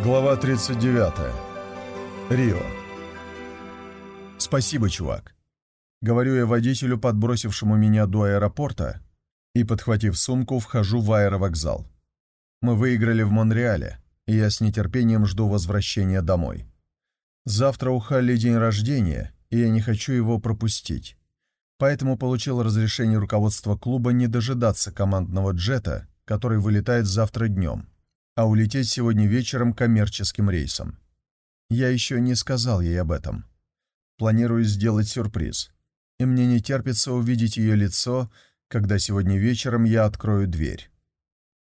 Глава 39. Рио. «Спасибо, чувак», — говорю я водителю, подбросившему меня до аэропорта, и, подхватив сумку, вхожу в аэровокзал. Мы выиграли в Монреале, и я с нетерпением жду возвращения домой. Завтра у Халли день рождения, и я не хочу его пропустить. Поэтому получил разрешение руководства клуба не дожидаться командного джета, который вылетает завтра днем а улететь сегодня вечером коммерческим рейсом. Я еще не сказал ей об этом. Планирую сделать сюрприз. И мне не терпится увидеть ее лицо, когда сегодня вечером я открою дверь.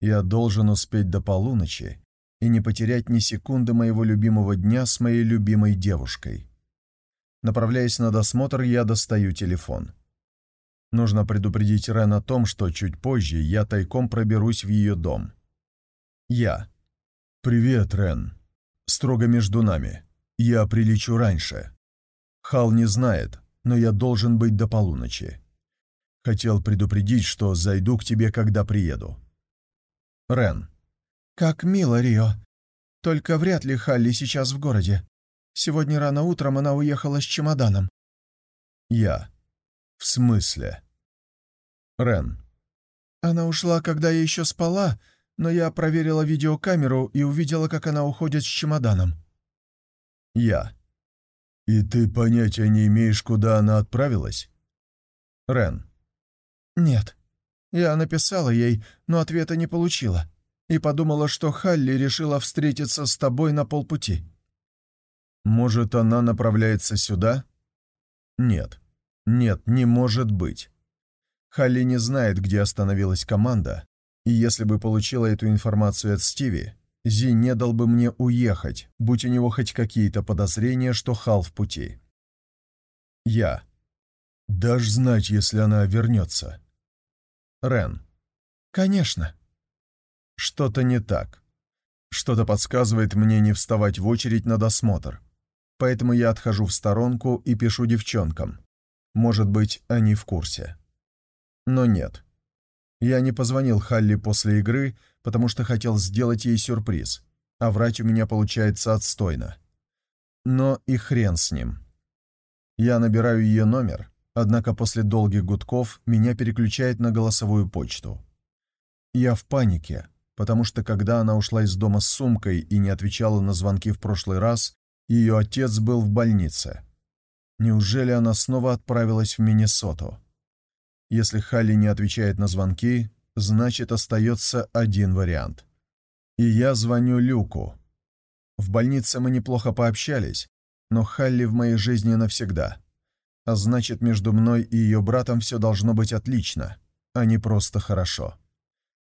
Я должен успеть до полуночи и не потерять ни секунды моего любимого дня с моей любимой девушкой. Направляясь на досмотр, я достаю телефон. Нужно предупредить Рен о том, что чуть позже я тайком проберусь в ее дом. Я. «Привет, Рен. Строго между нами. Я прилечу раньше. Хал не знает, но я должен быть до полуночи. Хотел предупредить, что зайду к тебе, когда приеду». Рен. «Как мило, Рио. Только вряд ли Халли сейчас в городе. Сегодня рано утром она уехала с чемоданом». Я. «В смысле?» Рен. «Она ушла, когда я еще спала, но я проверила видеокамеру и увидела, как она уходит с чемоданом». «Я. И ты понятия не имеешь, куда она отправилась?» Рен. «Нет. Я написала ей, но ответа не получила. И подумала, что Халли решила встретиться с тобой на полпути». «Может, она направляется сюда?» «Нет. Нет, не может быть. Халли не знает, где остановилась команда, и если бы получила эту информацию от Стиви, Зи не дал бы мне уехать, будь у него хоть какие-то подозрения, что Хал в пути. Я. Дашь знать, если она вернется. Рен. Конечно. Что-то не так. Что-то подсказывает мне не вставать в очередь на досмотр. Поэтому я отхожу в сторонку и пишу девчонкам. Может быть, они в курсе. Но нет. Я не позвонил Халли после игры, потому что хотел сделать ей сюрприз, а врать у меня получается отстойно. Но и хрен с ним. Я набираю ее номер, однако после долгих гудков меня переключает на голосовую почту. Я в панике, потому что когда она ушла из дома с сумкой и не отвечала на звонки в прошлый раз, ее отец был в больнице. Неужели она снова отправилась в Миннесоту? Если Халли не отвечает на звонки, значит остается один вариант. И я звоню Люку. В больнице мы неплохо пообщались, но Халли в моей жизни навсегда. А значит, между мной и ее братом все должно быть отлично, а не просто хорошо.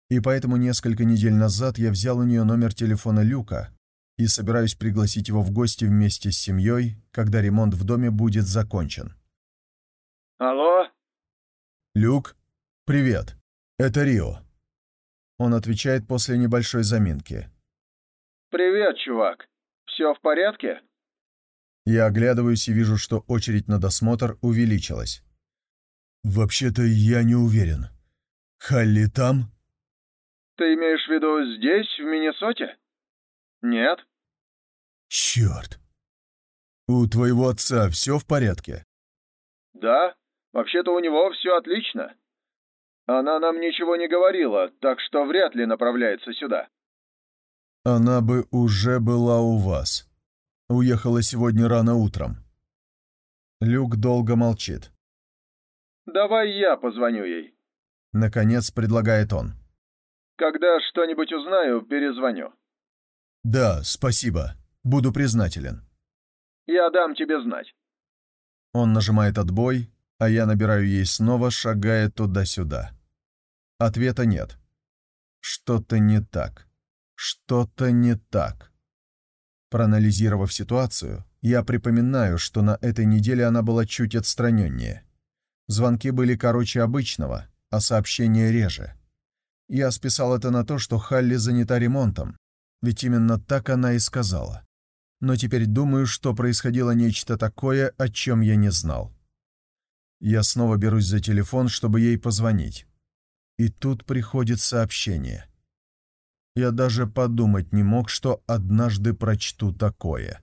И поэтому несколько недель назад я взял у нее номер телефона Люка и собираюсь пригласить его в гости вместе с семьей, когда ремонт в доме будет закончен. «Алло?» «Люк, привет. Это Рио». Он отвечает после небольшой заминки. «Привет, чувак. Все в порядке?» Я оглядываюсь и вижу, что очередь на досмотр увеличилась. «Вообще-то я не уверен. Халли там?» «Ты имеешь в виду здесь, в Миннесоте?» «Нет». «Черт! У твоего отца все в порядке?» «Да, Вообще-то у него все отлично. Она нам ничего не говорила, так что вряд ли направляется сюда. Она бы уже была у вас. Уехала сегодня рано утром. Люк долго молчит. «Давай я позвоню ей». Наконец предлагает он. «Когда что-нибудь узнаю, перезвоню». «Да, спасибо. Буду признателен». «Я дам тебе знать». Он нажимает отбой, а я набираю ей снова, шагая туда-сюда. Ответа нет. Что-то не так. Что-то не так. Проанализировав ситуацию, я припоминаю, что на этой неделе она была чуть отстраненнее. Звонки были короче обычного, а сообщения реже. Я списал это на то, что Халли занята ремонтом, ведь именно так она и сказала. Но теперь думаю, что происходило нечто такое, о чем я не знал. Я снова берусь за телефон, чтобы ей позвонить. И тут приходит сообщение. Я даже подумать не мог, что однажды прочту такое.